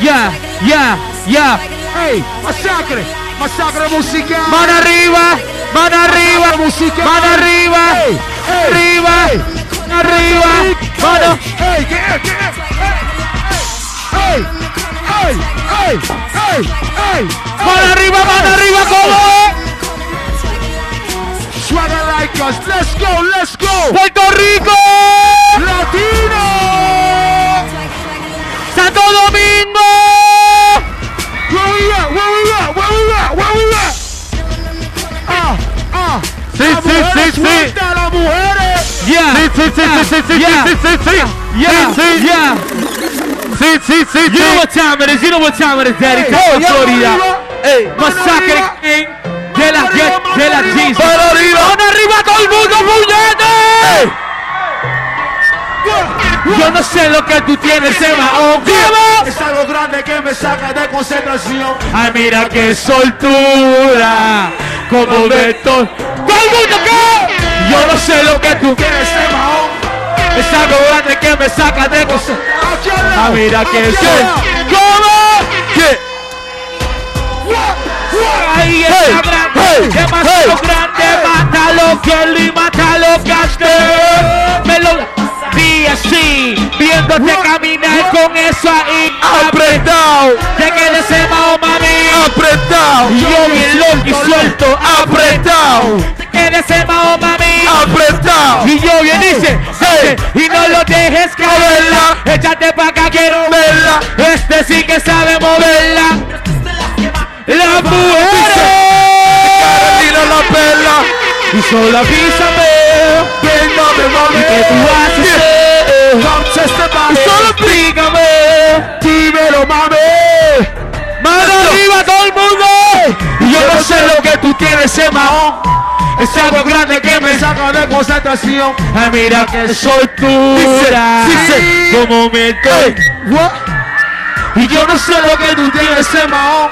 Ya, ya, ya. Hey, masacre, masacre musical. Mano arriba, mano arriba, música. Mano arriba, arriba, arriba, mano. Hey, ¿qué es? ¿Qué es? Hey, hey, hey, hey, hey. Mano arriba, mano arriba, ¿cómo? Swagger like us, let's go, let's go. Puerto Rico, Latino, Santo Domingo. Where we at? Where we at? Where we at? Where we at? Ah, ah. Sí, sí, sí, sí. las mujeres. Yeah. Sí, sí, sí, sí, sí, sí, Yeah. sí, sí, sí. Yeah, Sí, sí. yeah. Sí, sí, sí, You know sí. what time it is. You know what time it is, Daddy. Hey, oh, yeah, Florida. Hey, arriba. King de la Jet, de la. Jesus. Mano arriba. Mano arriba todo el mundo, puñete. Yo no sé lo que tú tienes, Emma. ¿O cómo? Es algo grande que me saca de concentración. Ay, mira qué soltura. Como de todo. ¡Todo el mundo qué! Yo no sé lo que tú Tienes el mahón. Es algo grande que me saca de concentración. Ah, mira que soy. ¿Cómo? Ahí está Hey, grande, hey, demasiado hey. grande, mátalo Kelly, mátalo Caster. Me lo vi así, viéndote caminar con eso ahí. Apretado. Te quedes Mahoma, mami. Apretado. Yo bien loco y suelto, Apretado. te quedes Mahoma, mami. Apretado. Y yo bien dice, Hey. y no lo dejes caerla, échate pa' acá, quiero verla. Este sí que sabe solo avísame Ven, mami, mami. que tú vas a hacer. The Y body. solo explícame. Dímelo, mami. Mano arriba todo el mundo. Y yo no sé lo que tú tienes en mahón. Es algo grande que me saca de concentración. Ay, mira que soltura. Dice, como me. Y yo no sé lo que tú tienes en mahón.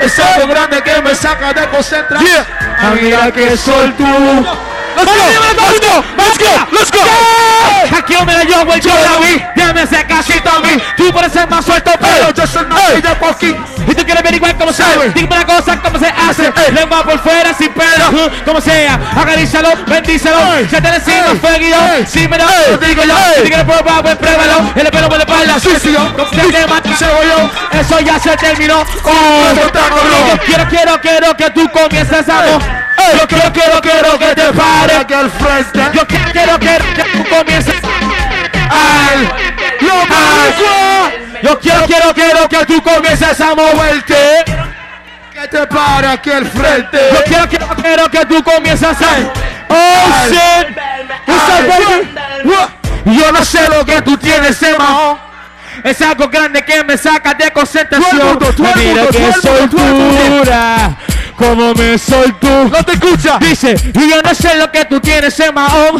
Es algo grande que me saca de concentración. Ay, mira que soltura. Let's go. Let's go. Let's go. Let's go. Me la yo, güey, yo la vi. Déjame ese casito a mí. Tú pareces más suelto, pero yo soy más de poquín. Y tú quieres averiguar cómo se hace. Dime una cosa, cómo se hace. Lengua por fuera, sin pelo. Como sea, acarícialo, bendícelo. Se te decimos, fueguido. Sí, me lo digo yo. Si te quieres probar, pues pruébalo. El pelo por la espalda, sucio. Te quemas, cebollón. Eso ya se terminó. Oh, yo quiero, quiero, quiero que tú comiences a Yo quiero, quiero, quiero que te frente. Yo quiero, quiero, quiero que tú comiences Ay. Lo Ah, Yo quiero, quiero, quiero que tú comiences a moverte. Que te para aquí al frente. Yo quiero, quiero, quiero que tú comiences a Oh shit. Yo no sé lo que tú tienes, Emma. Es algo grande que me saca de concentración. Mira que el soltura. Como me soltó. No te escucha. Dice, y yo no sé lo que tú tienes en Mahón.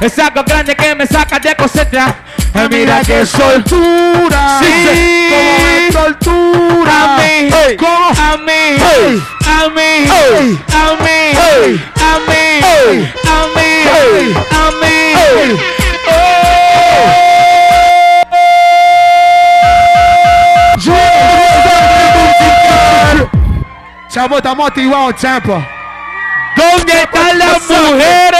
Es algo grande que me saca de concentración. Ay, mira que soltura. Sí, Como me tortura. a mí, Hey. ¿cómo? A mí, Hey. a mí, Hey. a mí, Hey. a mí, Hey. a mí, Hey. a mí. Chavo, estamos activados en Tampa. ¿Dónde están las mujeres?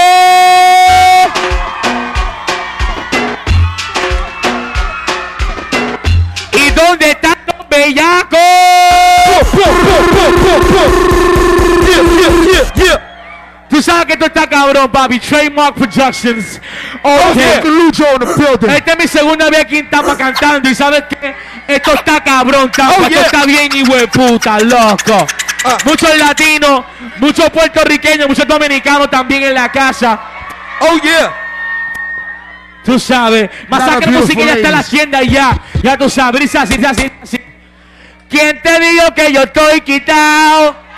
¿Y dónde están los bellacos? Tú sabes que esto está cabrón, papi. Trademark Productions. Okay. Ok. Lucho on the building. Esta es mi segunda vez aquí en Tampa cantando y ¿sabes qué? Esto está cabrón, Tampa. Oh, Esto está bien y puta, loco. Ah. Muchos latinos, muchos puertorriqueños, muchos dominicanos también en la casa. Oh yeah. Tú sabes, Masacre Música ya está en la ladies. tienda ya. Ya tú sabes, así, así, así. ¿Quién te dijo que yo estoy quitado?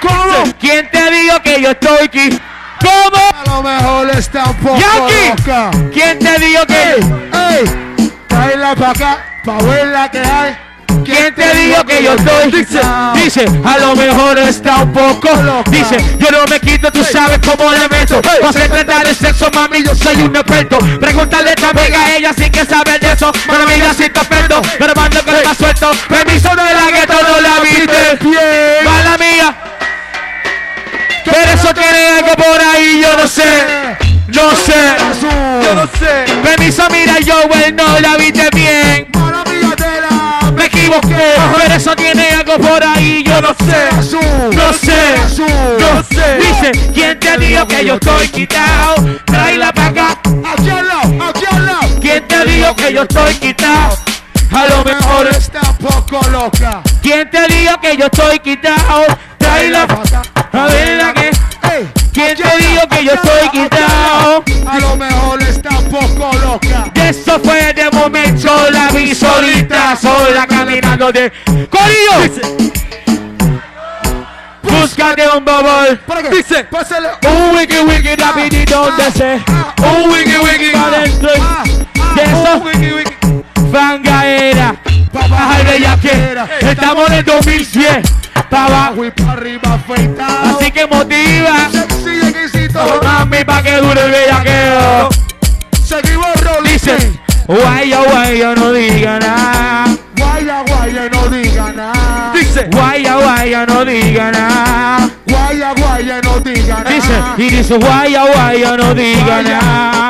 ¿Cómo? ¿Quién te dijo que yo estoy quitado? ¿Cómo? A lo mejor está un poco loca. ¿Quién te dijo que Ey, ey, tráela pa' acá, pa' ver la que hay. ¿Quién te dijo que yo estoy? Dice, dice, a lo mejor está un poco Dice, yo no me quito, tú sabes cómo le meto. No se trata de sexo, mami, yo soy un experto. Pregúntale también a ella si que sabe de eso. Pero mira si te pero mando que está suelto. Permiso de la gueto, no la viste. Mala mía Pero eso tiene algo por ahí, yo no sé No sé Yo no sé. Permiso, mira, yo, no la viste bien me equivoqué, pero eso tiene algo por ahí, yo no sé, no sé, no sé. Dice, ¿quién te dijo que yo estoy quitado? Tráela para acá. ¿Quién te dijo que yo estoy quitado? A lo mejor es... está un poco loca. ¿Quién te dijo que yo estoy quitado? Tráela a ver la que... Eso fue de momento, la vi solita, sola caminando de... ¡Corillo! Búscate un bobol. ¿Para? Dice. Pásale. Un wiki wiki rapidito donde se Un wiki wiki pa' dentro Ah, De eso Wiki, wiki. fangaera Baja de ya que Estamos en el 2010 Pa' abajo y para arriba afeitado. Así que motiva Sexy exquisito. Mami pa' que dure el bellaqueo Seguimos rolling. Dice Guaya guaya no diga nada Guaya, guaya, no diga nada. Dice. Guaya guaya no diga nada Guaya, guaya, no diga nada. Dice, y dice guaya guaya no diga nada.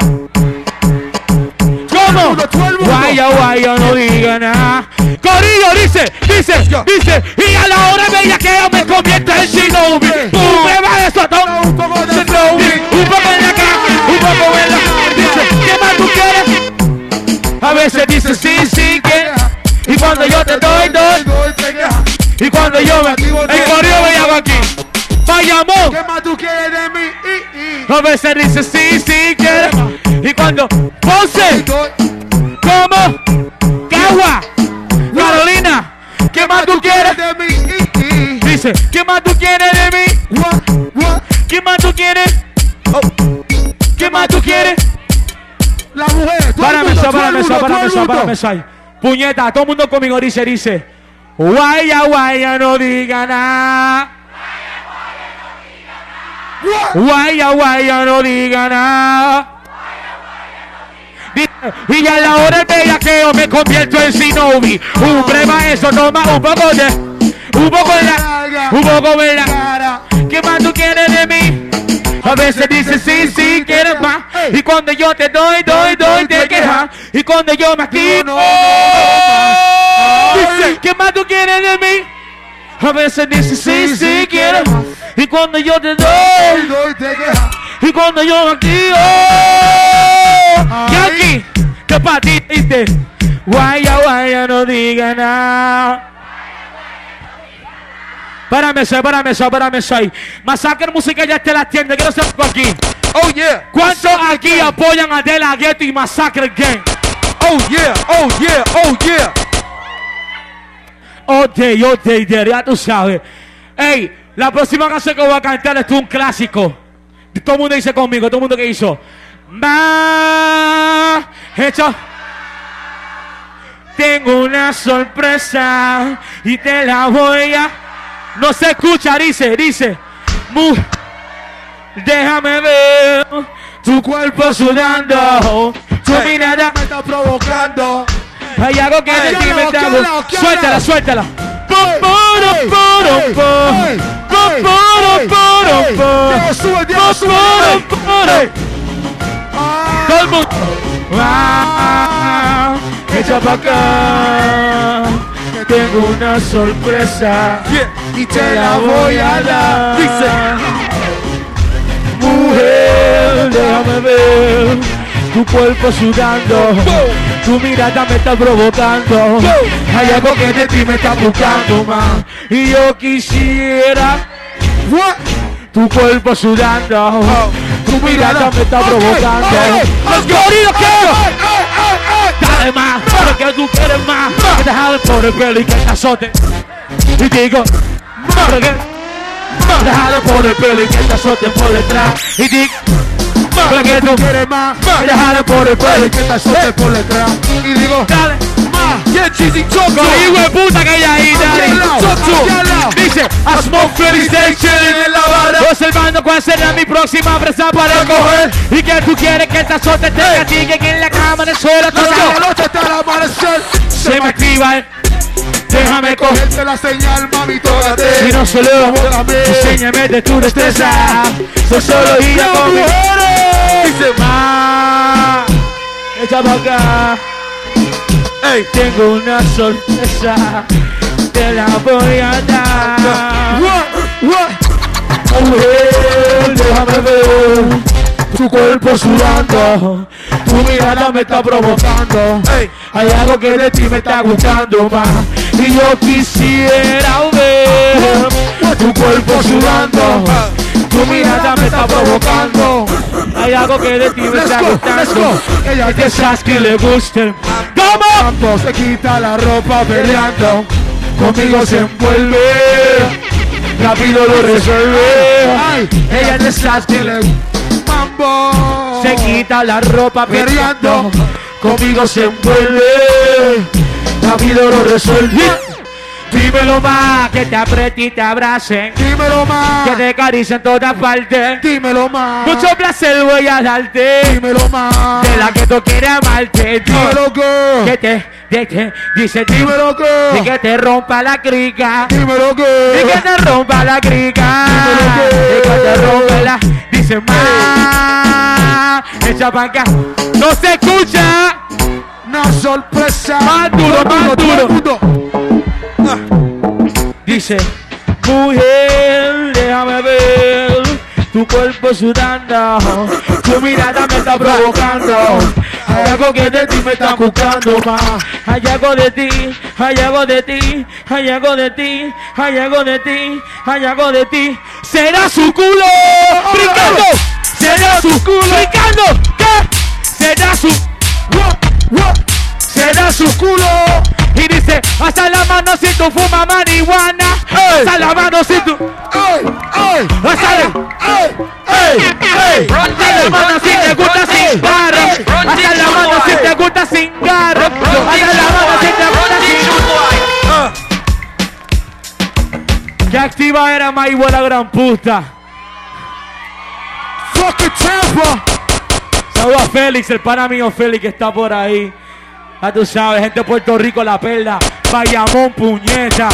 ¿Cómo? Guaya guaya no diga nada. Corillo dice, dice, dice, y a la hora bella que yo me convierto en Shinobi. Tú me vas a todo. Un poco de Shinobi, un poco en la cara, un poco en la. A veces dice sí, sí, que. Y cuando yo te doy, doy. Y cuando yo me. El corillo me llama aquí. Bayamón. ¿Qué más tú quieres de mí? A veces dice sí, sí, quiere. Y cuando Ponce, como Cagua, Carolina, ¿qué más tú quieres? de mí? Dice, ¿qué más tú quieres de mí? ¿Qué más tú quieres? ¿Qué más tú quieres? La mujer. Párame el eso, mundo. párame eso ahí. Puñeta, todo el mundo conmigo dice, dice. Guaya, guaya, no diga nada. Guaya, guaya, no diga nada. Y ya a la hora de bellaqueo me convierto en Shinobi. Un breva eso, toma un poco de. Un poco de la. Un poco de la. Cara. ¿Qué más tú quieres de mí? A veces dices sí, sí, quieres más. Y cuando yo te doy, doy, doy, te quejas. Y cuando yo me activo, dice, ¿qué más tú quieres de mí? A veces dices sí, sí, quieres más. Y cuando yo te doy, Doy, te queja. y cuando yo me activo, Yankee, ¿qué pa' ti dice? Guaya, guaya, no diga nada. Párame eso, párame eso, párame eso ahí. Masacre Música ya está en la tienda, quiero algo aquí. Oh yeah. ¿Cuántos aquí apoyan a De La Ghetto y Masacre Gang? Oh yeah. Oh yeah. Oh yeah. Oh, day, oh, day, day, ya tú sabes. Ey, la próxima canción que voy a cantar es un clásico. Todo el mundo dice conmigo, todo el mundo que hizo. Ma, hecho. Tengo una sorpresa y te la voy a. No se escucha, dice, dice. Mu, déjame ver tu cuerpo sudando, tu Hey. mirada. Me está provocando. Hay algo que ¿qué me está Suéltala, suéltala. Po, Ey, poro, ey, poro, ey, po. ey, Po, ey, poro, ey, poro, ey. po. Diego, sube, Diego, Po, sube, poro, ey. poro. Ah, Todo el mundo. Ah, echa pa' acá. Tengo una sorpresa Yeah. y te la voy a dar. Dice. Mujer, déjame ver tu cuerpo sudando. Tu mirada me está provocando. Hay algo que de ti me está buscando más. Y yo quisiera what? tu cuerpo sudando. Tu mirada me está Ok, provocando. ok, Los ok. Más, porque tú quieres más. Que te jalen por el pelo y que te azoten. Y digo, porque te jalen por el pelo y que te azoten por detrás. Y digo, porque tú ¿Quieres más? te jalen por el pelo y que que te azote por detrás. Y digo, Dale. Yeah, cheesy, talk to Con hijo de puta que hay ahí, dale. Talk to him. Dice, I smoke 36 chillin' en la barra Observando cuál será mi próxima presa para coger Y que tú quieres que esta azote te castiguen en la cama el suelo Toda la noche hasta el amanecer. Se me activa el Déjame coger Cogerte la señal, mami, Si tócate. no solo enséñame de tu destreza. Soy solo ir a comer Dice más Echa pa' acá Hey, Tengo una sorpresa Te la voy a dar What? What? Mujer, déjame ver tu cuerpo sudando, tu mirada me está provocando. hey, Hay algo que de ti me está gustando más y yo quisiera ver tu cuerpo sudando. Tu mirada me está provocando. Hay algo que de ti me está gustando. Ella Es de esas que le gusten. Campo se quita la ropa peleando. Conmigo se envuelve. Rápido lo resuelve. Ay, Ella es de esas que le mambo. Se quita la ropa peleando, conmigo se envuelve, rápido lo resuelve. Dímelo más, que te apriete y te abracen, Dímelo más. que te acaricie en todas partes. Dímelo más. Mucho placer voy a darte, Dímelo más. de la que tú quieres amarte. Dímelo Que que. te, de que, dice dímelo Dímelo y que. que te rompa la crica. Dímelo Y que que. te rompa la crica. Dímelo que- Y que te rompa la. Dice más. Echa pa' acá. No se escucha. Una sorpresa. Más duro, más duro. Dice. Mujer, déjame ver. Tu cuerpo sudando. Tu mirada me está provocando. Hay algo que de ti me está buscando más. Hay algo de ti, hay algo de ti, hay algo de ti, hay algo de ti, hay algo de ti. Será su culo, brincando. Será su culo, brincando. ¿Qué? Será su, será su culo. Y dice, hasta la mano si tú fumas marihuana. Hasta la mano si tú. ¡Ey! ¡Ey! Hasta la mano si te gusta sin garro. Hasta la mano si te gusta sin garro. Hasta la mano si te gusta sin Que activa era más igual a gran puta. ¡Fucking Tampa! Saludos a Félix, el pana mío Félix que está por ahí. Ya tú sabes, gente de Puerto Rico, La Perla, Bayamón, Puñeta.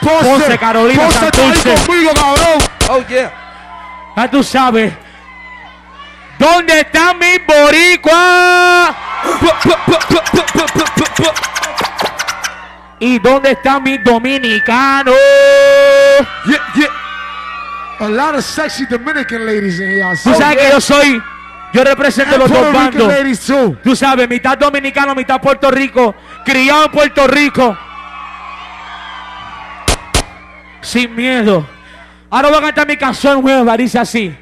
Ponce, Carolina, Ponce está ahí Santurce. conmigo, cabrón. oh yeah. Ya tú sabes. ¿Dónde están mis boricuas? ¿Y dónde están mis dominicanos? Yeah, yeah. A lot of sexy Dominican ladies in here. Tú sabes que yo soy, yo represento los dos bandos. Tú sabes, mitad dominicano, mitad Puerto Rico, criado en Puerto Rico. Sin miedo. Ahora voy a cantar mi canción nueva, dice así.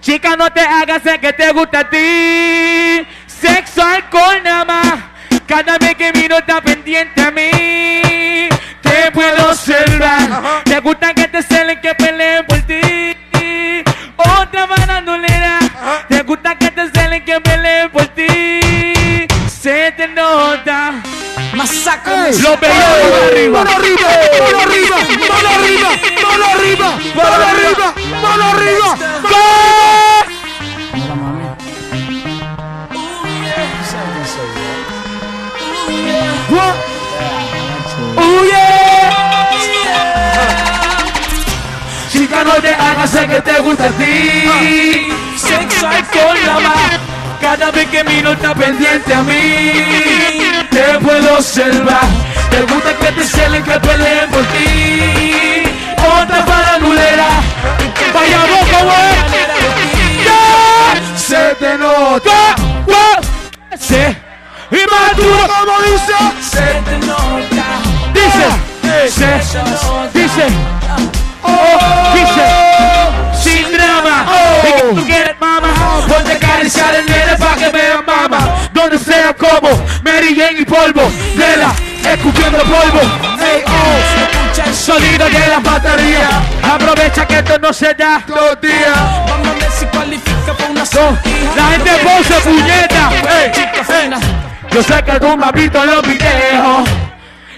Chica, no te hagas el que te gusta a ti. Sexo, alcohol, nada más. Cada vez que miro está pendiente a mí. Te puedo observar. Te gusta que te celen, que peleen por celen, que peleen por ti. Se te nota. Ey, Los bellos arriba. Mano arriba, mano arriba, mano arriba, mano arriba, mano arriba, mano arriba. ¡Gol! ¡Oh, yeah! No te hagas el que te gusta a ti. Sexo, alcohol, la más. Cada vez que miro está pendiente a mí. Te puedo observar. Te gusta que te celen, que peleen por ti. Otra paranulera. Vaya boca, güey. Se te nota. ¡Se! ¡Y más duro! ¿Cómo dice? Dice, se, dice, oh, dice, sin drama, y que tú quieres mama, ponte a acariciar el nene pa' que vean mama, donde sea como Mary Jane y polvo, Lela, escupiendo polvo, ey, oh, escucha el sonido de la batería, aprovecha que esto no se da, Dos días. Vamos a ver si cualifica para una No, la gente pose puñeta. Ey, ey. Yo sé que tú me has visto en los videos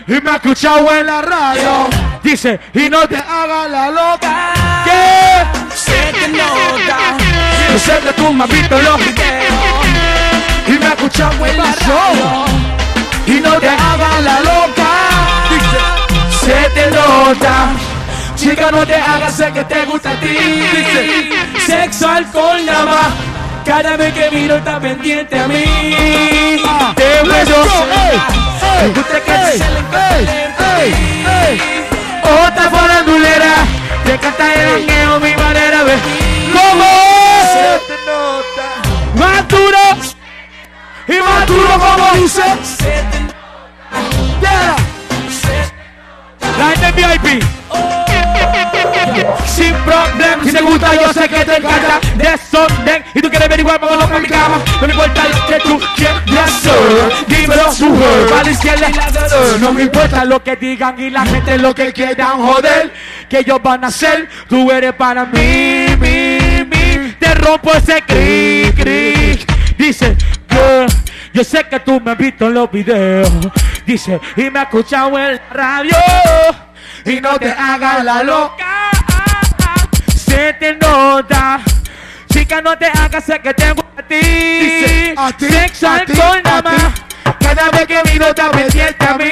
y me has escuchado en la radio. Dice, y no te hagas la loca. ¿Qué? Se te nota. Yo sé que tú me has visto los videos y me has escuchado en la radio. Y no te hagas la loca. Se te nota. Chica, no te hagas, sé que te gusta a ti. Sexo, alcohol, nada más. Cada vez que miro está pendiente a mí. Te puedo cenar. Me gusta que te celen con Otra farandulera. Te encanta el jangueo, mi manera de ¿Cómo? Más duro. Y más duro como dice. Yeah. La gente VIP. Sin problema, si te gusta, yo sé que te encanta. Desorden, y tú quieres averiguar, vámonos con mi cama. No me importa lo que tú quieras hacer. Dímelo, mujer, para la izquierda. No me importa lo que digan y la gente lo que quieran joder. Que ellos van a hacer, tú eres para mí, mi, mi. Te rompo ese cri, cri. Dice, girl, yo sé que tú me has visto en los videos. Dice, y me has escuchado en la radio. Y no te hagas la loca. Se te nota. Chica, no te hagas, sé que te gusta a ti. Dice, a ti, Sexo, a ti, alcohol, a nada más. Cada vez que miro te pendiente a mí.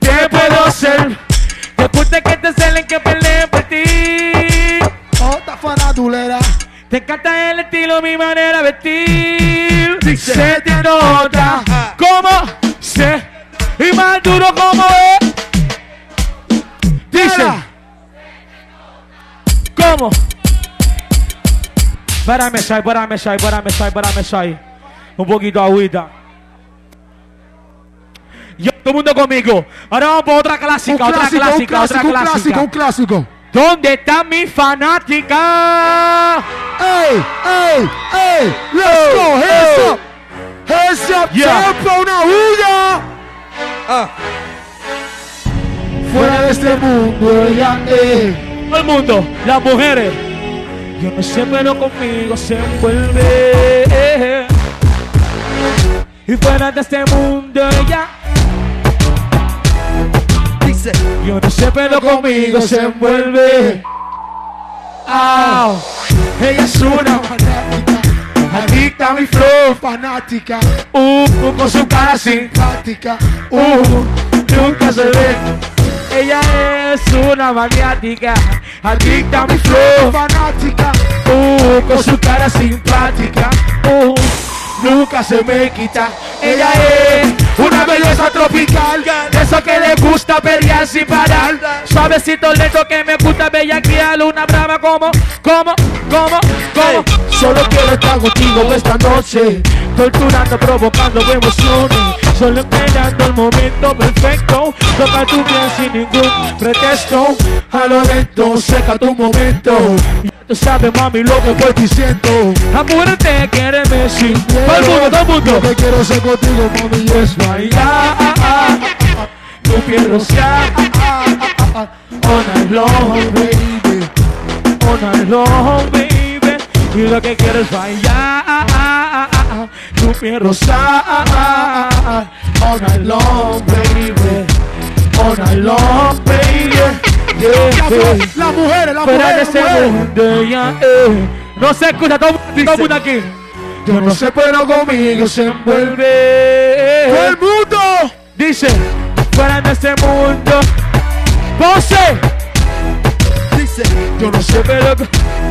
¿Qué puedo hacer? Te gusta que te celen, que peleen por ti. Otra faradulera. Te encanta el estilo, mi manera de vestir. Se te nota como se y más duro como es. Dice, ¿cómo? Párame, Sai, párame, Sai, párame, Sai, párame, Sai. Un poquito de agüita. Yo, todo el mundo conmigo. Ahora vamos por otra Un clásica, otra clásico, un clásica, otra clásico, un clásico, clásica. un clásico. ¿Dónde está mi fanática? ¡Ey! ¡Ey! ¡Ey! ¡Let's go! ¡Heads up! ¡Heads up! Yeah. ¡Una bulla! Fuera de este mundo ella es Todo el mundo, las mujeres. Yo no sé, pero conmigo se envuelve. Y fuera de este mundo ella. Dice Yo no sé, pero conmigo se envuelve. Au. Ella es una fanática adicta a mi flow. Fanática Uh, con su cara sin Fanática Uh, nunca se ve. Ella es una maniática, adicta a mi flow. Fanática Uh, con su cara simpática. Uh, nunca se me quita. Ella es una belleza tropical. Eso que le gusta pelear sin parar. Suavecito lento que me gusta bellaquear. Una brava como, como, como, como. Solo quiero estar contigo esta noche. Torturando, provocando emociones. Solo esperando el momento perfecto. Toca tu piel sin ningún pretexto. A lo lento, seca tu momento. Ya tú sabes, mami, lo que voy diciendo. La mujer te quiere Messi. Todo el mundo, todo el Lo mundo. que quiero ser contigo, mami, es bailar tu piel rociar. All night long, Baby all night long, baby. Y lo que quiero es bailar. Tu piel rosar. All night long, baby. All night long, baby. Las mujeres, las Fuera de ese mundo ya, eh. No se escucha todo, todo el mundo aquí. Yo no sé, pero conmigo se envuelve. ¡Todo el mundo! Dice, fuera de este mundo. Pose. Dice Yo no sé, pero.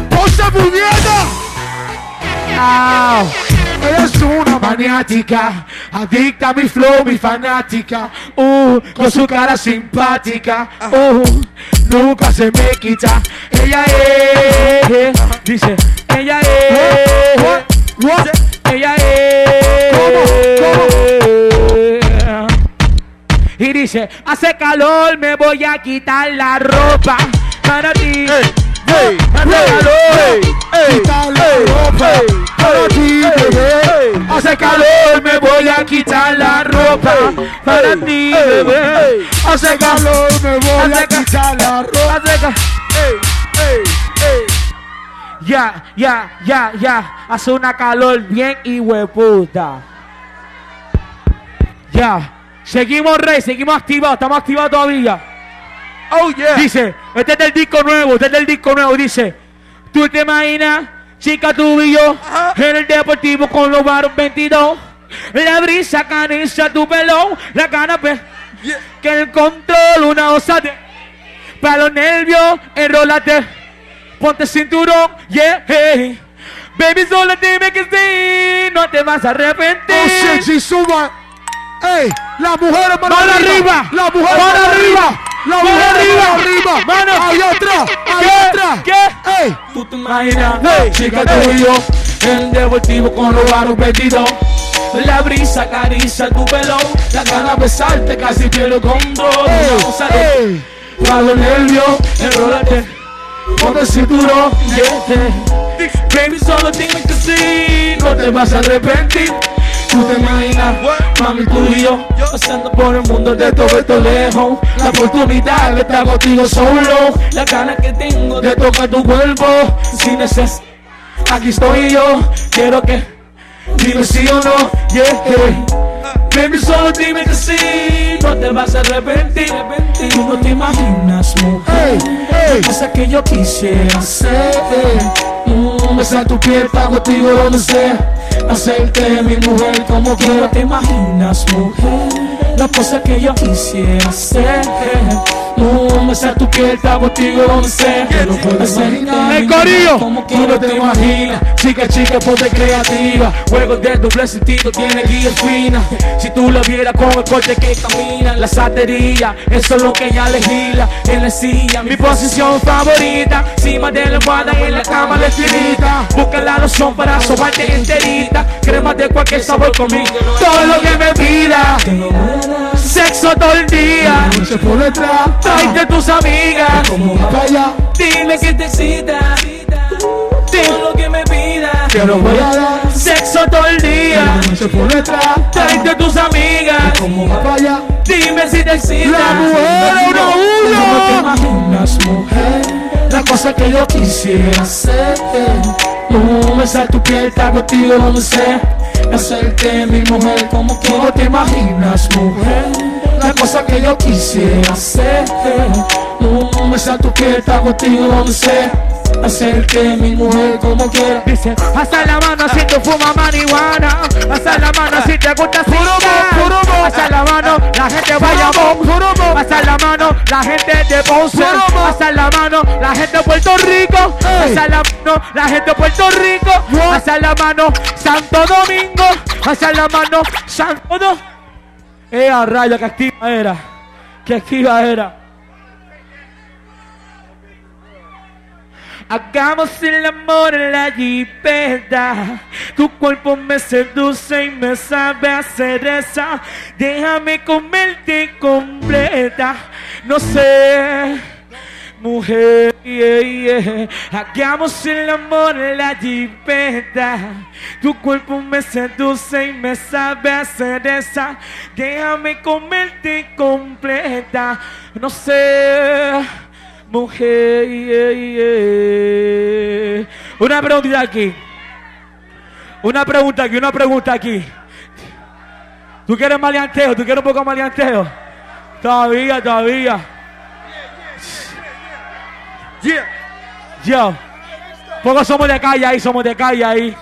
¡Pose puñeta! Au. Ella es una maniática, adicta a mi flow, mi fanática. Uh, con su cara simpática. Uh, nunca se me quita. Ella es. Dice, ella es. Ella es. Y dice, hace calor, me voy a quitar la ropa para ti. Hey, Hace calor, Quita la ropa para ti, bebé. hace calor, me voy a quitar la ropa para ti, bebé. Hace calor, me voy a quitar la ropa. hace ca- Ya, ya, ya, ya. Hace una calor bien y hueputa. Ya. Seguimos, Rey, seguimos activados, estamos activados todavía. Oh yeah. Dice, este es del disco nuevo, este es del disco nuevo. Dice, tú te imaginas, chica, tú y yo, en el deportivo con los baros 22. La brisa acaricia tu pelo, la pe- Yeah. que el control, una osa de. Para los nervios, enrólate, ponte cinturón, yeah, hey. Baby, solo dime que sí, no te vas a arrepentir. Oh shit, she suba. Ey, las mujeres mano Mano arriba. Las mujeres arriba. arriba. Las Mano mujeres arriba. mano arriba. Mano. Allá atrás. Allá ¿Qué? atrás. ¿Qué? Ey. Tú te imaginas, Hey, chica, hey. tú y yo, en el deportivo con los baros 22. La brisa acaricia tu pelo, la gana de besarte, casi pierdo control. Ey, Una cosa de- ey. para los nervios, enrólate, ponte el cinturón, yeah. Baby, solo dime que sí, no te vas a arrepentir. Tú te imaginas, mami, tú y yo, pasando por el mundo de todo esto lejos. La oportunidad de estar contigo solo, la gana que tengo de tocar tu cuerpo. Si neces, aquí estoy yo, quiero que dime sí o no, yeah. Baby, solo dime que sí, no te vas a arrepentir. Tú no te imaginas, mujer, Ey, ey. cosa que yo quisiera hacer. Mm, besar tu piel para contigo donde sea. Hacerte mi mujer como quiero. te imaginas, mujer, la cosa que yo quisiera hacer. Mm, besar tu piel para contigo donde sea. Hacerte El corillo. como quiero te imaginas. Chica, chica, ponte creativa. Juegos de doble sentido, tiene guía fina. Si tú lo vieras con el corte que camina, la satería, eso es lo que ella legisla. En la silla, mi posición favorita. Encima de la y en la cama la esquinita. Busca la loción para sobarte enterita. Crema de cualquier sabor conmigo. Todo lo que me pida. Sexo todo el día. Se por detrás. Tráete tus amigas. Como allá. Dime que te excita. Todo lo que me pidas. Te lo voy a dar. Sexo todo el día. Se detrás. Tráete tus amigas. Como allá. Dime si te excita. La mujer una Tú no te uno. imaginas, mujer, la cosa que yo quisiera hacer. No besar tu piel, estar contigo donde sea. Hacerte mi mujer como que no te imaginas, mujer. La cosa que yo quisiera hacer. No besar tu piel, estar contigo donde sea. Hacerte mi mujer como quiera. Dice, hasta la mano si tú fumas marihuana. Hasta la mano si te gusta Poromo, Hasta la mano la gente vaya Poromo. Pasa la mano la gente de Ponce. Pasa la mano la gente de Puerto Rico. Pasa la mano la gente de Puerto Rico. Pasa la mano Santo Domingo. Pasa la mano Santo Domingo. Eh, a rayo, que activa era. Que activa era. Hagamos el amor en la jipeta. Tu cuerpo me seduce y me sabe hacer esa. Déjame comerte completa. No sé, mujer. yeah, yeah. Hagamos el amor en la jipeta. Tu cuerpo me seduce y me sabe hacer esa. Déjame comerte completa. No sé. Mujer, una pregunta aquí. Una pregunta aquí, una pregunta aquí. ¿Tú quieres maleanteo? ¿Tú quieres un poco maleanteo? Todavía, todavía. Yeah. Yo. Poco somos de calle ahí, somos de calle ahí.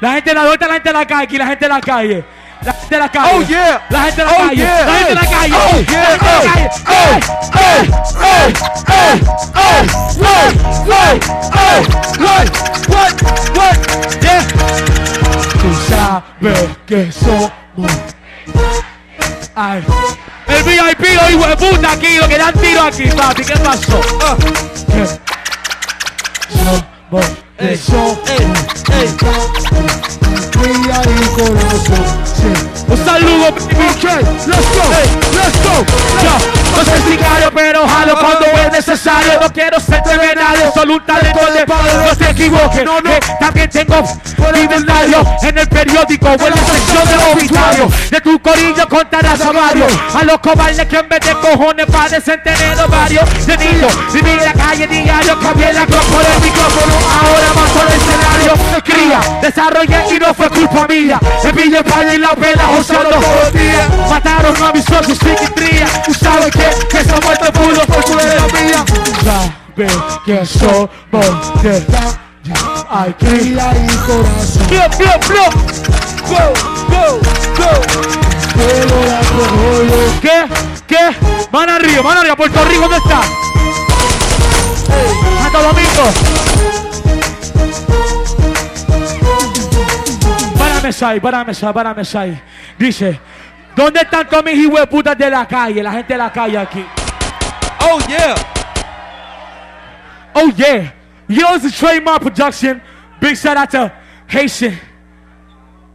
La gente la vuelta, la gente de la calle, aquí la gente de la calle. La gente de la calle. Oh, yeah. La gente de la Oh, calle. yeah. La gente de la calle. Oh, yeah. La gente de la calle. Ey, ey, ey, ey, ey, ey, ey, ey, what, what, Yeah. Tú sabes que somos. Ay. El VIP, los hijos de puta aquí, lo que dan tiro aquí, papi. ¿Qué pasó? uh, ¿Qué? Somos de ey, somos. Sí. Un saludo, baby. Ok, let's go. Let's go. Yo no soy sicario, pero jalo cuando es necesario. No quiero ser temenario, solo un talento de padre. No te equivoque. No, no. que también tengo inventario en el periódico o en la sección de obituario. De tu corillo contarás a varios. A los cobardes que en vez de cojones padecen tener varios. De niño, viví en la calle diario, cambié la cruz por el micrófono. Ahora más el escenario. Cría, desarrollé y no fue culpa mía. Me pillé España y la pela usando todos los días. Mataron a mis socios sin tría. ¿Tú sabes qué? Que esa muerte pudo por la mía. Sabe que somos de Ay, que Cría y corazón. Blop, blop, blop. Go, go, go. ¿Qué? ¿Qué? Van arriba, van arriba. Puerto Rico, ¿dónde está? Santo Domingo. Párame, Sai, párame, Sai, párame, Sai. Dice, ¿dónde están todos mis hijueputas de la calle? La gente de la calle aquí. Oh yeah. Oh yeah. You know it's a trademark production. Big shout out to Haitian.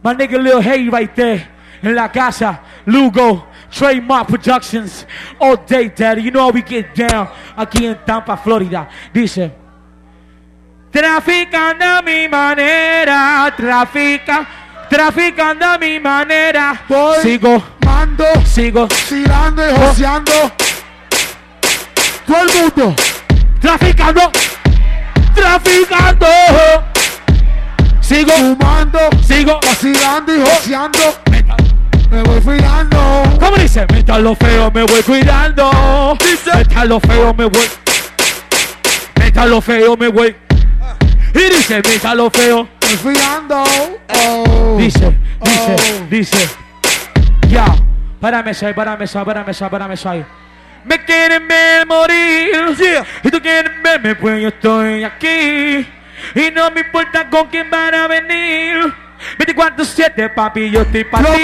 My nigga Lil Hay right there in La Casa. Lugo. Trademark Productions. All day, daddy. You know how we get down aquí en Tampa, Florida. Dice. Traficando a mi manera. Trafica. Traficando a mi manera. Voy. Sigo. Mando, Sigo. tirando y joseando. Todo el mundo. Traficando. Traficando. Sigo. Fumando, Sigo. vacilando y joseando. Me voy fiando. ¿Cómo dice? Mientras lo feo me voy cuidando. Mientras lo feo me voy. Mientras lo feo me voy. Y dice, mientras lo feo. Me fiando. Oh. Dice, dice, Oh. dice. Ya. Párame, ahí, párame, ahí, párame, ahí, párame, ahí. Me quieren ver morir. Yeah. Y tú quieres verme, pues yo estoy aquí. Y no me importa con quién van a venir. 24-7, papi, yo estoy para ti.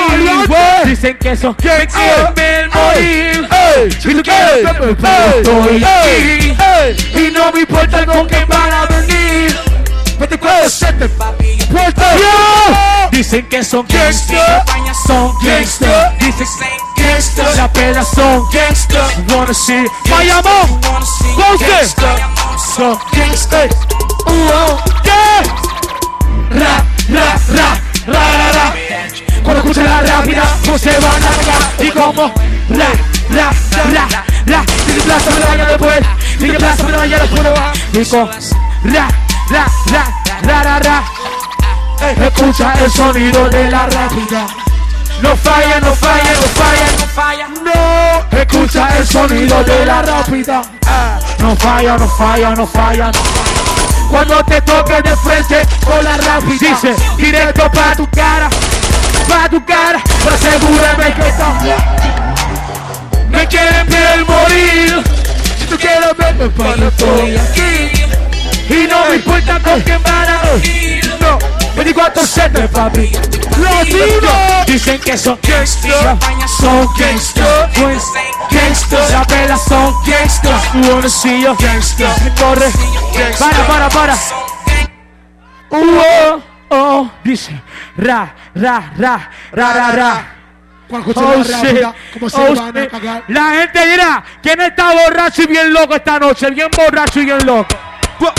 Dicen que eso me Ey, quieren ver morir. Ey, Y tú quieres verme, pues yo estoy aquí. Y no me importa con quién van a venir. 24-7, papi, yo estoy aquí. Dicen que son gangsters, son gangsters. Dicen que gangsters, la son gangsters. Wanna see Bayamón, Ponce, son gangsters. Uh, oh, ¿Qué? Ra, ra, ra, ra, ra, ra. Cuando escuchan la rápida, no se van a. Y como ra, ra, ra, ra. Te plaza me vaya después, si te plaza me vaya después. Y con ra, ra, ra, ra, ra, ra. Escucha el sonido de la rápida. No falla, no falla, no falla, no falla. No. Escucha el sonido de la rápida. No falla, no falla, no falla. no falla. Cuando te toque de frente con la rápida. Dice, directo para tu cara, para tu cara. Pero asegúrame que estás. Me quieren ver morir. Si tú quieres verme, pues yo estoy aquí. Y no me importa con quién van a. No, 24-7, papi. Latino. Dicen que son gangsters, son gangsters, pues gangsters. La vela son gangsters. You wanna see your gangsters. Corre, para, para, para. Uh, oh, dice ra, ra, ra, ra, ra, ra. Oh, shit. como se Oh, van a cagar. La gente dirá, ¿quién está borracho y bien loco esta noche? Bien borracho y bien loco. Pu-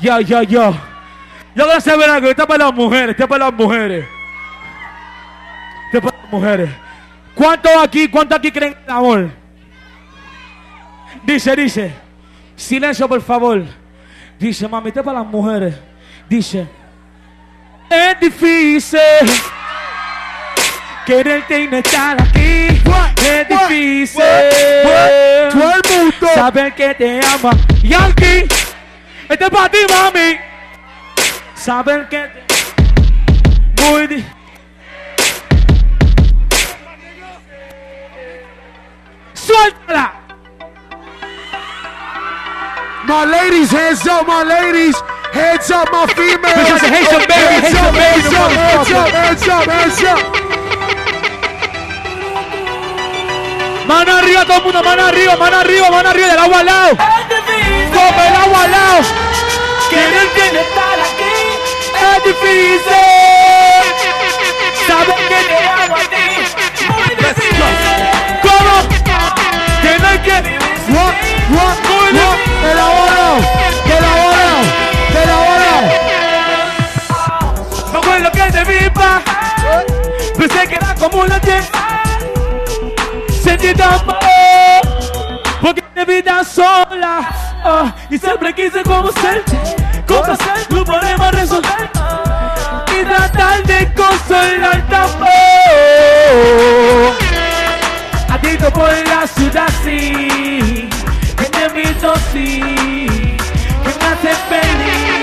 Yo, yo, yo. Yo quiero saber algo. Está para las mujeres. Está para las mujeres. Está para las mujeres. ¿Cuántos aquí, cuántos aquí creen en el amor? Dice, dice. Silencio, por favor. Dice, mami, está para las mujeres. Dice. Es difícil. Quererte y estar aquí. Es difícil. Todo el mundo. Saber que te ama. Yankee. Este es para ti, mami. Saber que te... Muy di- ¡Suéltala! My ladies, hands up, my ladies. Hands up, my females. Because the Haitian baby, Hands up, baby, hands up, hands up, hands up, hands up. Mano arriba, todo el mundo, mano arriba, mano arriba, mano arriba, del agua al lado. Toma el agua al lado. Quieren, quieren estar aquí. Es difícil. Saben que te amo a ti. ¿Cómo? Que no hay que. What, what, what? Te la bola, te la bola, te la bola. No fue lo que te vi, pa. Ah. Pensé que era como una tienda te amaba eh, Porque mi vida sola oh, Y siempre quise conocerte Conocer tu problema, resolver Y tratar de consolar consolarte amor Adicto por la ciudad, sí Que me mi sí Que me hace feliz.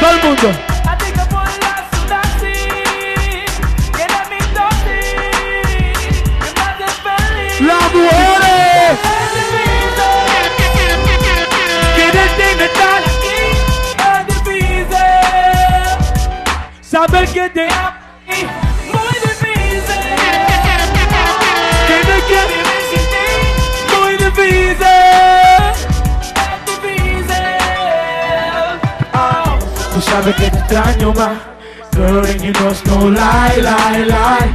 Todo el mundo. Que te amo y muy difícil. Quiero vivir sin ti, muy difícil. Oh. Tú sabes que te extraño más. Girl, and you know it's no lie, lie, lie.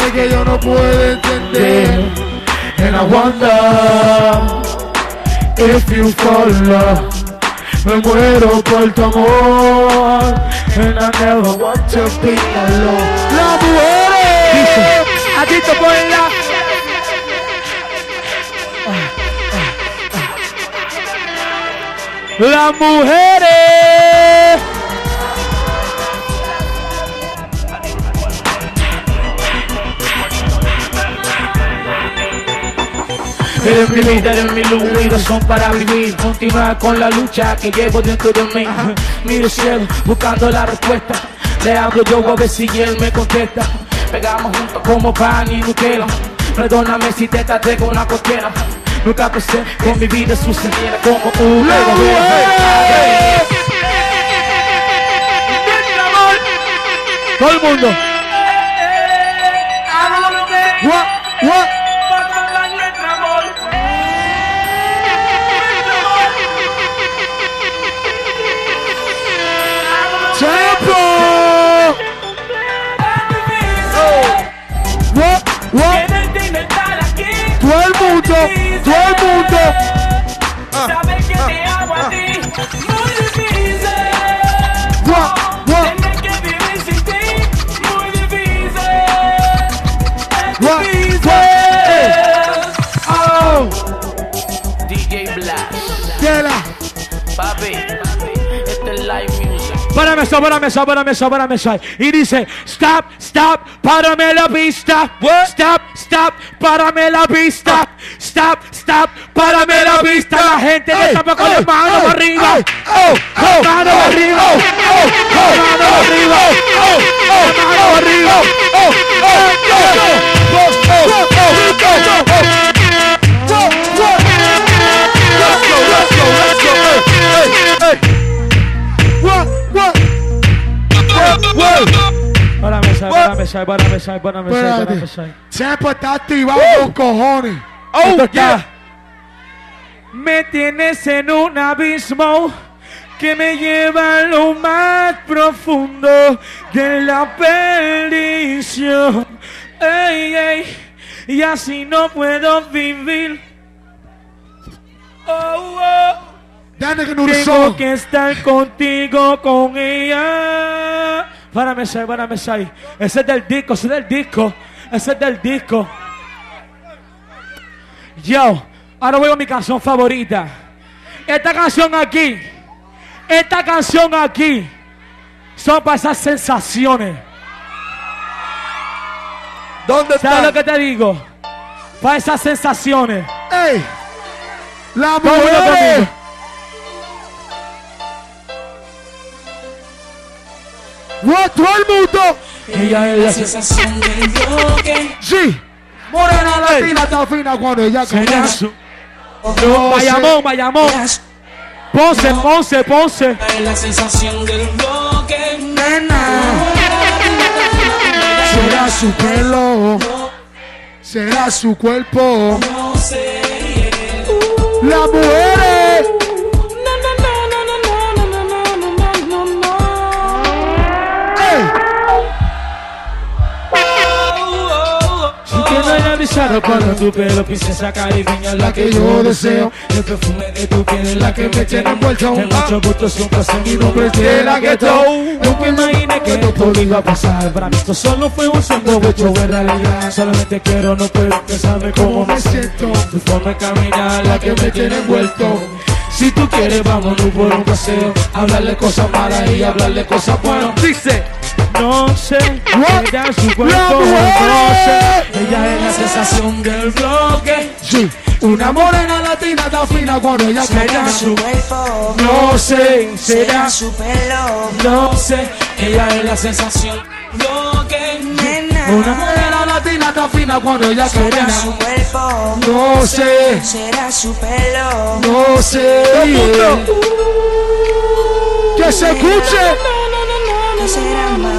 Es que yo no puedo entender. And I wonder if you fall in love. Me muero por tu amor. And I never want to be alone. Las mujeres. Dice, por la. Las mujeres. Eres mi vida, eres mi luz, razón para vivir. Continuar con la lucha que llevo dentro de mí. Miro el cielo, buscando la respuesta. Le hablo yo a ver si él me contesta. Pegamos juntos como pan y Nutella. Perdóname si te traté con una cualquiera Nunca pensé que mi vida sucediera como un mujeres. Todo el mundo What? What? Todo el mundo. Sabes que te amo a ti, muy difícil. What? What? Tener que vivir sin ti, muy difícil. Es What? difícil. Oh. DJ Blast, Tela. papi, es live music. Párame eso, párame eso, párame eso, párame eso. Y dice, stop, stop, párame la pista. Stop, stop, párame la pista. Stop, stop. Párame la vista, la gente no está con las manos arriba. Mano arriba. Mano arriba. Mano arriba. Párame, sai, párame, sai, párame, sai, párame, sai, párame, sai. Sample está activado los cojones. Oh, yeah. Me tienes en un abismo que me lleva a lo más profundo de la perdición. Ey, ey, y así no puedo vivir. Oh, oh. Tengo que estar contigo, con ella. Párame ahí, párame ahí. Ese es del disco, ese es del disco. Ese es del disco. Yo, ahora voy a mi canción favorita. Esta canción aquí, esta canción aquí, son para esas sensaciones. ¿Dónde ¿Sabes lo que te digo? Para esas sensaciones. Ey, la mujer. todo el mundo. Ella es la sensación del bloque. Sí. Morena latina está fina cuando ella su- No Bayamón, Bayamón. Ponce, Ponce, Ponce. La sensación del bloque. Será su pelo. Será su cuerpo. No sé. Avisado cuando tu pelo princesa caribeña la que yo deseo. El perfume de tu piel es la que me tiene envuelto. De mucho gusto es un placer, mi nombre es de la que Nunca imaginé que esto iba a pasar. Para mí esto solo fue un sueño hecho en realidad. Solamente quiero, no puedo pensarme cómo me siento. Tu forma de caminar la que me tiene envuelto. quieres vámonos por un paseo. Hablarle cosas malas y hablarle cosas buenas. Dice. No sé, What? ella su cuerpo, no sé. Ella es la sensación del bloque. Sí. Una morena latina tan fina cuando ella Será su cuerpo, No sé, será su pelo, no sé. Ella es la sensación bloque. nena. Una morena latina tan fina cuando ella Será su cuerpo, No sé, será su pelo. no sé. Que se escuche. ¿Qué será mamá?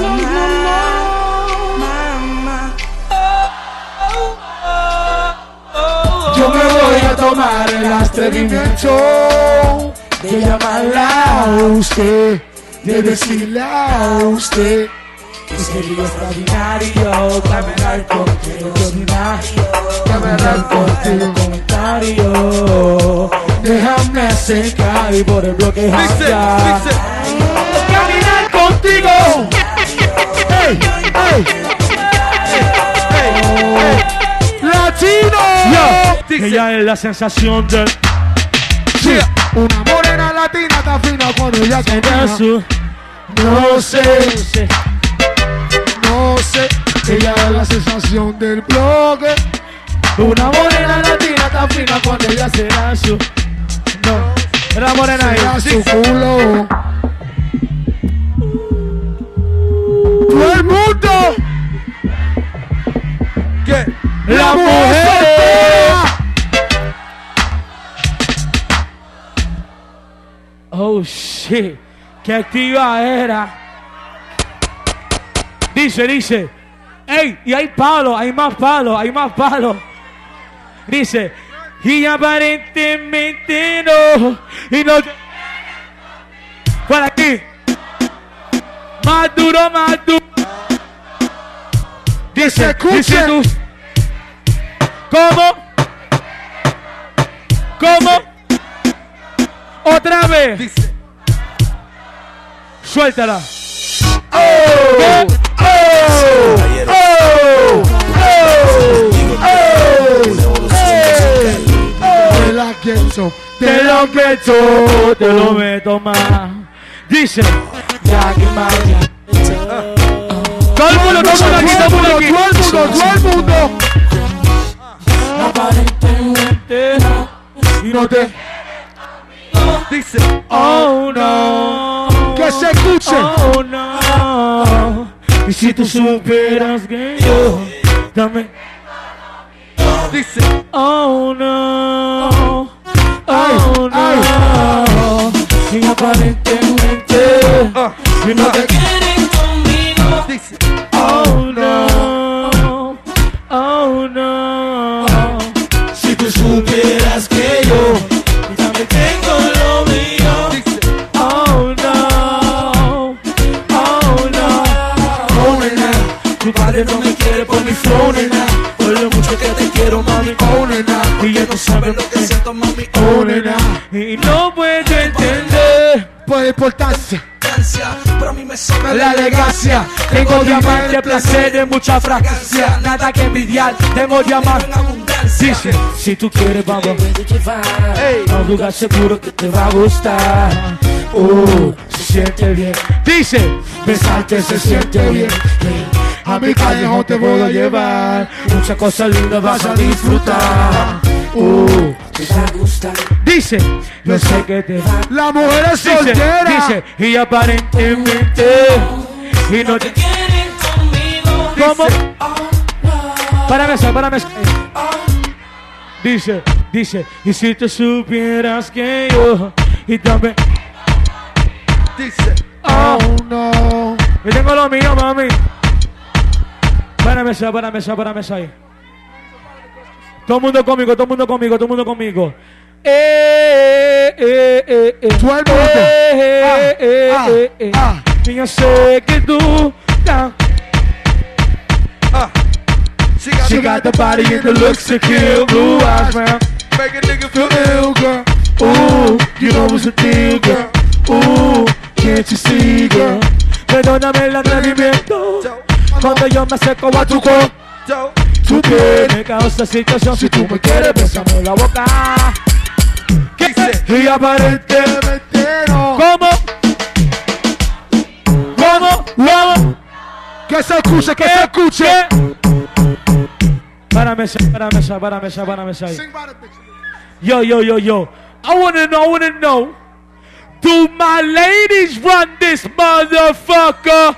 Tomar el atrevimiento de llamarla a usted, de decirle a usted que sería extraordinario caminar contigo, extraordinario caminar contigo. Comentario. Déjame acercar y por el bloque caminar contigo. ¡Ey! ¡Ey! Ella es la sensación del Sí. Una morena latina tan fina cuando ella camina. su No sé, no sé. Ella es la sensación del bloque. Una morena latina tan fina cuando ella será su. No. La morena ahí. su culo. Todo el mundo. ¿Qué? La mujer. Oh shit. Qué activa era. Dice, dice. Ey, y hay palos, hay más palos, hay más palos. Dice, y aparentemente no. Y no. te- Por aquí. Más duro, más duro. Dice, dice tú. ¿Cómo? ¿Cómo? Otra vez. Dice. Suéltala. Oh, oh, De la queso, Te lo meto, te lo meto más. Dice. Ya que más. Todo el mundo, todo el mundo todo el mundo, todo el mundo. Aparentemente. Y no te. Dice. Oh no. Que se escuche. Oh no. Y si tú supieras que yo también. Dice. Oh no. Oh no. Y aparentemente. Ah. Y no te Quieren conmigo, Dice. Oh no, oh no. Si tú supieras padre no me quiere por mi flow nena. Por lo mucho que te quiero mami. Oh nena, y ya no sabes lo que siento mami. Oh nena, y no puedo entender. Por importancia, pero a mí me sobra la elegancia. Tengo diamante, placer de mucha fragancia. Nada que envidiar, tengo diamante. Dice, si tú quieres, vamos a un lugar seguro que te va a gustar. Uh, se siente bien. Dice, besarte se siente bien. A mi callejón te voy a llevar. Muchas cosas lindas vas a disfrutar. Uh. Dice, yo sé que te va a la mujer es Dice, soltera. dice, y aparentemente, y no te... quieren conmigo. ¿Cómo? Párame esa, párame esa. Dice, dice, y si tú supieras que yo, y también, Dice. oh, Oh no. yo tengo lo mío, mami. Párame esa, párame esa, párame esa ahí. Todo el mundo conmigo, todo el mundo conmigo, todo el mundo conmigo. Eh, eh, eh, eh. Todo el mundo. Eh, eh, Ah, eh, ah, eh, eh. ah. Y yo sé que tú, ta- Ah. She got, She got the body and the looks to kill blue eyes, man. Make a nigga feel Ill girl. Ooh, you know it's a deal, girl. Ooh, can't you see, girl? Perdóname el atrevimiento cuando yo me acerco a tu dope. Tu piel me causa situación. Si tú me quieres, bésame la boca. ¿Qué? Dice. Y aparentemente no. ¿Cómo? ¿Cómo? ¿Cómo? Que se escuche, que se escuche. Párame esa, párame esa, párame esa, párame esa. Yo, yo, yo, yo. I wanna know, I wanna know. Do my ladies run this motherfucker?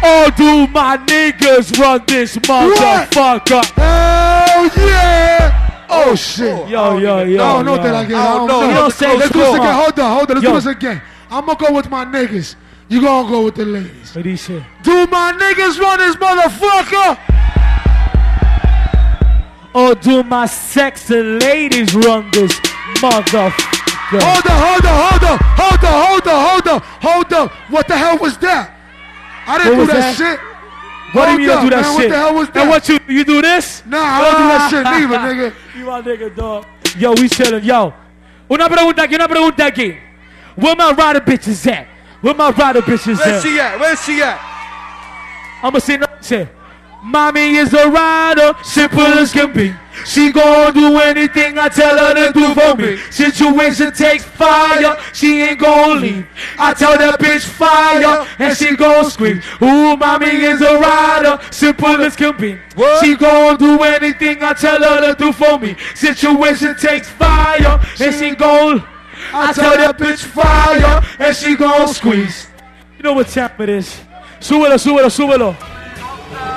Or do my niggas run this motherfucker? Hell yeah! Oh shit. Yo, yo, yo. No, no yo. te la get. Oh, I don't no. know. You don't say Let's do this again. Hold on, hold on. Let's Yo. do this again. I'm gonna go with my niggas. You gonna go with the ladies. Me dice. Do my niggas run this motherfucker? Or do my sexy ladies run this motherfucker? Hold on, hold on, hold on, hold on, hold on, hold on, hold on. What the hell was that? I didn't What do that, that? shit. What do you mean up, do that man, shit? What the hell was that? And what you you do this? Nah, I don't do that shit neither, nigga. You my nigga, dog. Yo, we chillin'. Yo, una pregunta aquí, una pregunta aquí. Where my rider bitches at? Where my rider bitches Where's at? she at? Where's she at? I'ma say no. Say, mommy is a rider, simple as can be. She gon' do anything I tell her to do for me. Situation takes fire, she ain't gon' leave. I tell that bitch fire, and she gon' scream. Ooh, mommy is a rider, simple as can be. What? She gon' do anything I tell her to do for me. Situation takes fire, and she gon' I tell that bitch fire, and she gon' squeeze. You know what time it is. Súbelo, súbelo, súbelo.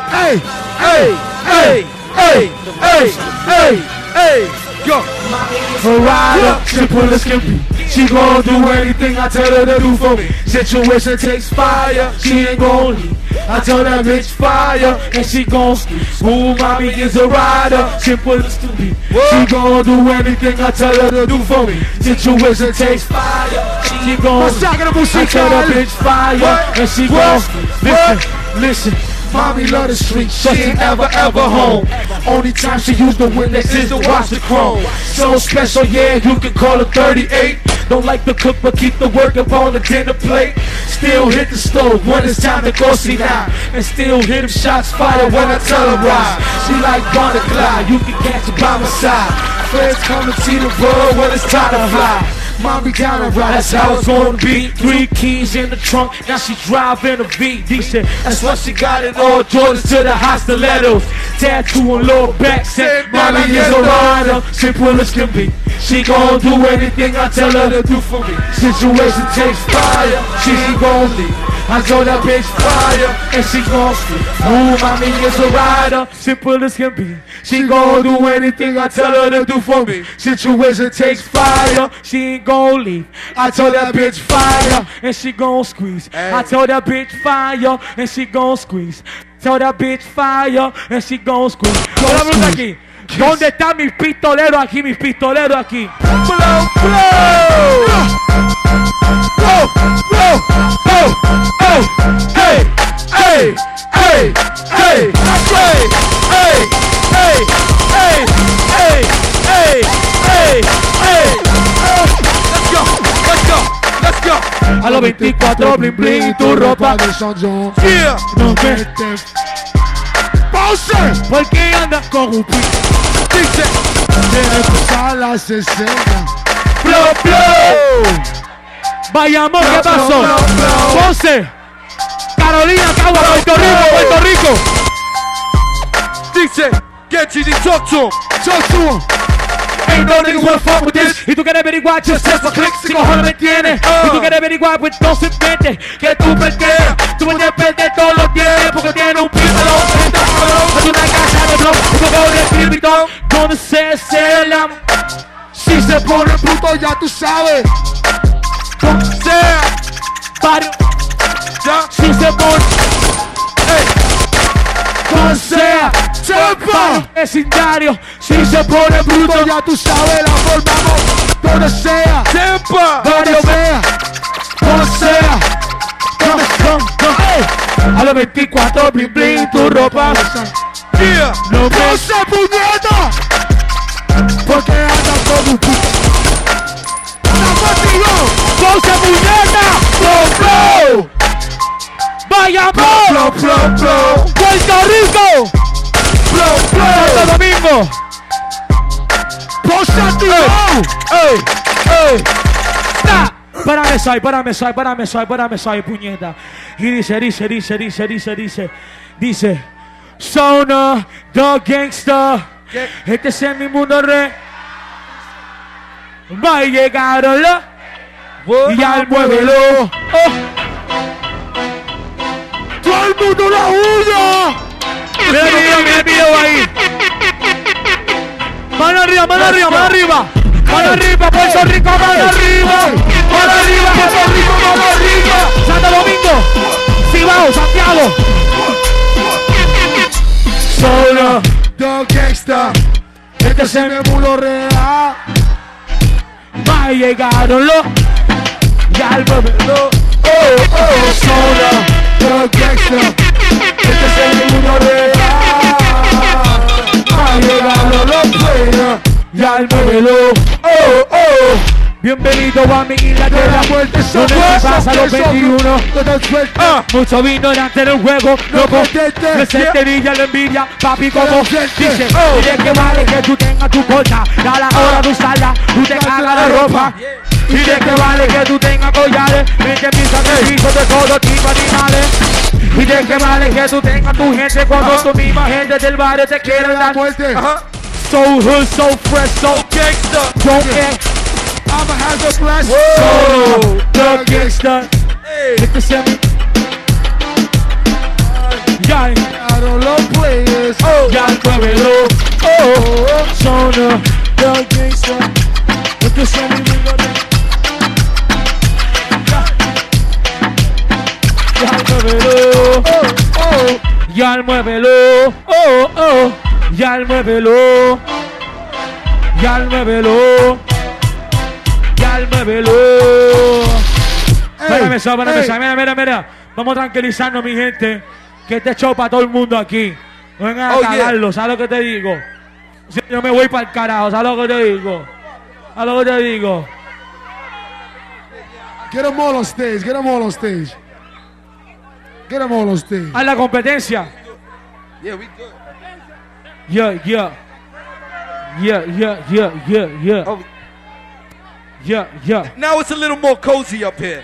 Hey, Hey, hey, hey, hey, hey, hey. Go. A rider, simple as can be. She gon' do anything I tell her to do for me. Situation takes fire, she ain't gon' leave. I tell that bitch fire, and she gon' squeeze. Ooh, mommy is a rider, simple as can be. She gon' do anything I tell her to do for me. Situation takes fire, she gon' de I tell that bitch fire, and she gon' listen, listen. Mommy love the streets, she ain't ever ever home. Only time she use the Windex is to watch the chrome. So special, yeah, you can call her 38. Don't like to cook, but keep the work up on the dinner plate. Still hit the stove when it's time to go see now. And still hit them shots fired when I tell her ride. She like Bonnie Clyde, you can catch her by my side. Friends come to see the world when it's time to fly. Mommy down and ride, that's how it's gonna be. Three keys in the trunk, now she driving a VD shit. That's why she got it all Jordans to the high stilettos. Tattoo on lower back, said Mommy is a rider, simple as can be. She gon' do anything I tell her to do for me. Situation takes fire, she gon' leave. I told that bitch fire, and she gon' sleep. Ooh, mommy is a rider, simple as can be. She gon' do anything I tell her to do for me. Situation takes fire, she ain't gon' leave. I told that bitch fire, and she gon' squeeze. I told that bitch fire, and she gon' squeeze. Tell that bitch fire, and she gon' squeeze. Aquí. ¿Dónde están mis pistoleros aquí, mis pistoleros aquí? Blow, blow. Hey. A los 24 bling bling tu ropa de San John. Yeah. no me Pause. porque anda con un pi. Dice. Tiene empezar la 60. Flow, flow. Vayamos, ¿qué pasó? Ponce, Carolina, Cagua, Puerto Rico, Puerto Rico. Dice. Get you the talk to him. Talk to him. Ain't no niggas wanna fuck with this. Y tú quieres averiguar, just test for clicks. Si cojones me tienes. Y tú quieres averiguar, pues no se invente. Que tú perder. Tú puedes perder todos los días. Porque tienes un pípalo. Es una casa de blog. Y tú de escribir hace el amor. Si se pone puto, ya tú sabes. Sea. Barrio. Ya. Se pone. Donde sea. Sepa. Vecindario. Si se pone bruto. Ya tú sabes. La formamos donde sea. Barrio. Donde sea. Donde sea. Donde sea. A los 24 bling bling tu ropa. Yeah. No me ¡Pose puñeta! Porque anda con un puto. ¡Anda contigo! ¡Pose puñeta! ¡Flow, flow! ¡Vayamos! ¡Puerto Rico! ¡Santo Domingo! activado. Ey, ey. ¡Ta! Párame soy, párame soy, párame soy, párame soy, puñeta. Y dice, dice, dice, dice, dice, dice, dice. Sona, the gangsta. Este es mi mundo re. Va a llegar la. Y ya muévelo. Oh, Todo el mundo la huya. mira el video, mira el video ahí. Mano arriba, mano arriba, mano arriba. Mano arriba, Puerto Rico, mano arriba. Mano arriba, Puerto Rico, mano arriba. Santo Domingo, Cibao, Santiago. Solo, The gangsta. este es mi mundo real. Va a llegar lo. Ya el muévelo. Oh, oh, solo. Este es el mundo real. Ha llegado los muévelo. Oh, oh. Bienvenido a mi isla de la muerte. Donde se pasa los 21. Ah, mucho vino delante del juego. No contente. Presente brilla la envidia. Papi, como dice. Dice que vale que tú tengas tu cosa. A la hora de usarla. Tú te cagas la ropa. Y de que vale que tú tengas collares, y que mis sacrificios de todo tipo de animales. Y de que vale que tú tengas tu gente cuando tu misma gente del barrio te quieren dar Muerte. So hood, so fresh, so gangsta. Don't get I'ma have the flash. so the gangsta. Este se mi- Ya, I don't love players. ya muévelo. Oh, son the gangsta. Este se mi Ya, muévelo. Oh, oh. Ya muévelo. Oh, oh. Ya muévelo. Ya muévelo. Ya muévelo. Espérame, eso, espérame, ey. eso. Mira, mira, mira. Vamos tranquilizando, mi gente. Que este show para todo el mundo aquí. No vengan a Oh, yeah. cagarlo, ¿sabes lo que te digo? Si yo me voy para el carajo, ¿sabes lo que te digo? ¿Sabes lo que te digo? Get them all on stage. Get them all on stage. Get them all on stage. A la competencia. Yeah, we good. Yeah, yeah. Yeah, yeah, yeah, yeah, yeah. Oh. Yeah, yeah. Now it's a little more cozy up here.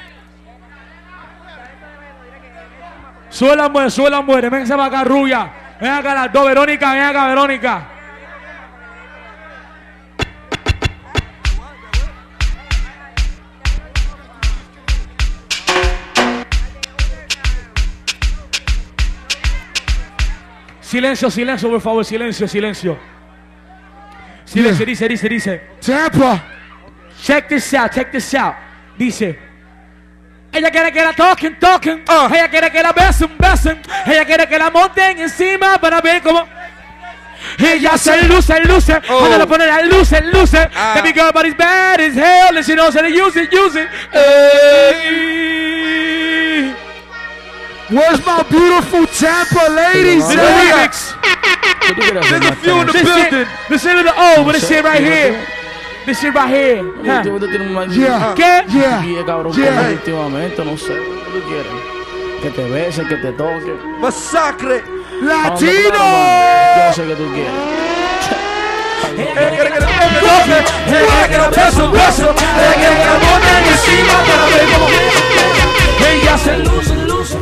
Sube la muere, sube la muere. Ven para acá, rubia. Ven acá las dos, Verónica, ven acá, Verónica. Silencio, silencio, por favor, silencio, silencio. Silencio, Yeah. dice, dice, dice. Tampa. Check this out, check this out. Dice. Ella quiere que la toquen, toquen. Ah. Ella quiere que la besen, besen. Ella quiere que la monten encima para ver cómo. Ella se luce, luce. Oh. Cuando le pone la luce, luce. Ah. Baby girl, but it's bad as hell. And she knows how to use it, use it. Hey. Where's my beautiful Tampa ladies? This is at? remix. There's a few in the This building. shit, this shit is the oh, but this shit right here. This shit right here. Huh. Yeah. ¿Qué? Yeah. Bien, cabrón, Yeah. como últimamente, no sé, ¿qué tú quieres? Que te bese, que te toque. Masacre. Latino. Yo no sé qué tú quieres. Ella quiere que la toque, ella quiere que la beso, beso. Ella quiere que la monten encima para ver cómo. Ella se luce.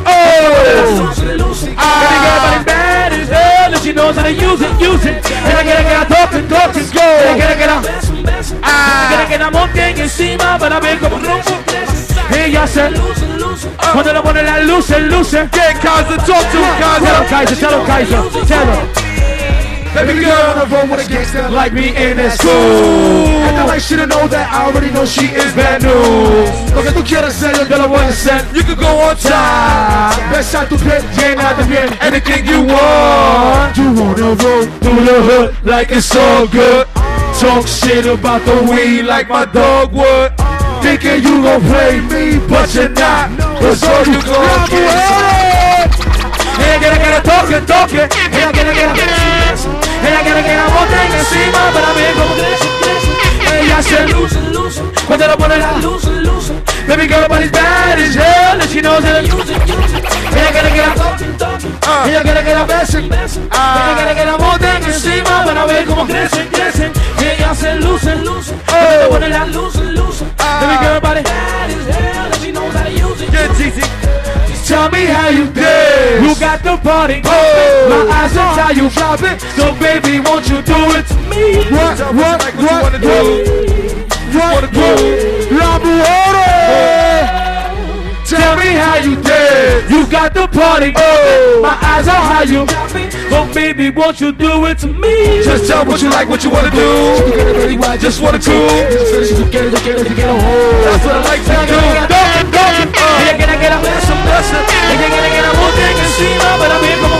Oh. Baby girl, but it's bad as hell, and she knows how to use it, use it. Ella quiere que la toquen, toquen, ella quiere que la, ella quiere que la monten encima para ver cómo rompo. Ella se, cuando le pone la luz, luce. Get Kaiser, talk to him, Tell him, Kaiser. Kaiser, tell him, Kaiser, tell him. Baby girl. girl, I roll with a gangster Like me in the school. school. And I like she to know that I already know she is bad news. Lo que tú quieres ser, yo te lo voy a hacer. You can go on time. Besa tu piel, llena de miel. Anything you want. You wanna roll Through the hood like it's all good. Talk shit about the weed like my dog would. Thinking you gon' play me, but you're not. Cause all you gon' get que la toque, toque. Ella quiere que la Ella quiere que la boten encima para ver cómo crece, crece. Ella se luce, luce. Cuando la pone la luce, luce. Baby girl, but it's bad as hell. And she knows how to use it. Ella quiere que la toquen, toquen. Ella quiere que la besen, besen. Ella quiere que la boten encima para ver cómo crecen, crecen. Ella se luce, luce. Cuando te pone la luz, luce. Baby girl, body. Bad as hell, and she knows how to use it. Cheesy. Tell me how you Dance. You got the party. Oh. My eyes are how you drop it. So baby, won't you do it to me? What, Tell me what, like what you what, wanna do. what, wanna do. La mujer. Tell me how you dance. You got the party. Oh. My eyes are how you. So baby, won't you do it to me? Just tell what you like, what you wanna do. Just wanna cool. That's what I like to do. Don't uh. get, Ella quiere que la beso, beso. Ella quiere que la monten encima para ver cómo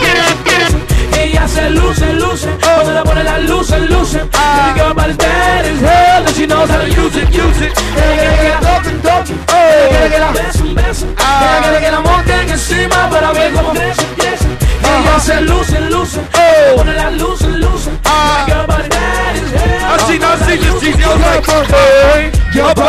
Ella se luce, luce. Cuando le pone la luz, luce. Baby girl, body's bad as hell, and she knows how to use it, use it.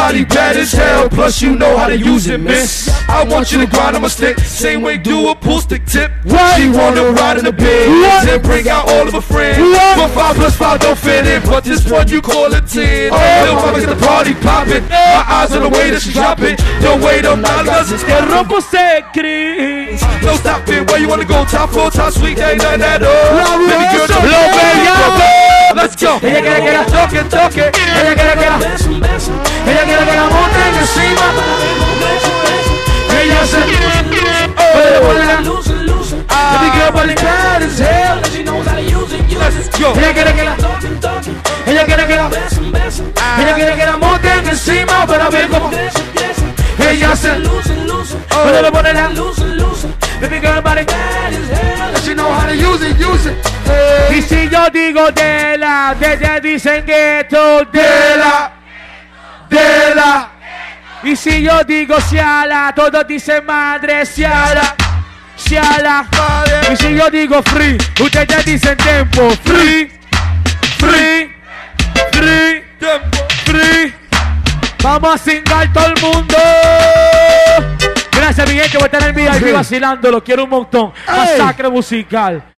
Body bad as hell, plus you know how to use it, miss. I want you to grind on my stick, same way do a pool stick tip. She wanna ride in the bed, and bring out all of her friends. But five plus five don't fit in, but this one you call a ten. Little mama get the party poppin', my eyes on the way that she drop it. Don't wait on my lessons, Que rompo se no stop it. Where you wanna go? Top floor, top suite, ain't nothing at all. Baby girl, Lo peleamos. Let's go. Ella quiere que la toque, toque. Ella quiere que la. Ella quiere que la monten encima. Ella se la luz, luz. Baby girl, body bad as hell. Ella quiere que la. Ella quiere que la. Ella quiere que la monten encima para ver cómo Baby girl, body bad as hell, she know how to use it, use it. Y si yo digo de la, de ella dicen ghetto, de la, de la. Y si yo digo Ciala, todos dicen madre Ciala, Ciala. Y si yo digo free, ustedes dicen tempo, free, free, free, free. Vamos a cingar todo el mundo. Gracias, mi gente, por estar en el VIP vacilando. Lo quiero un montón. Masacre musical.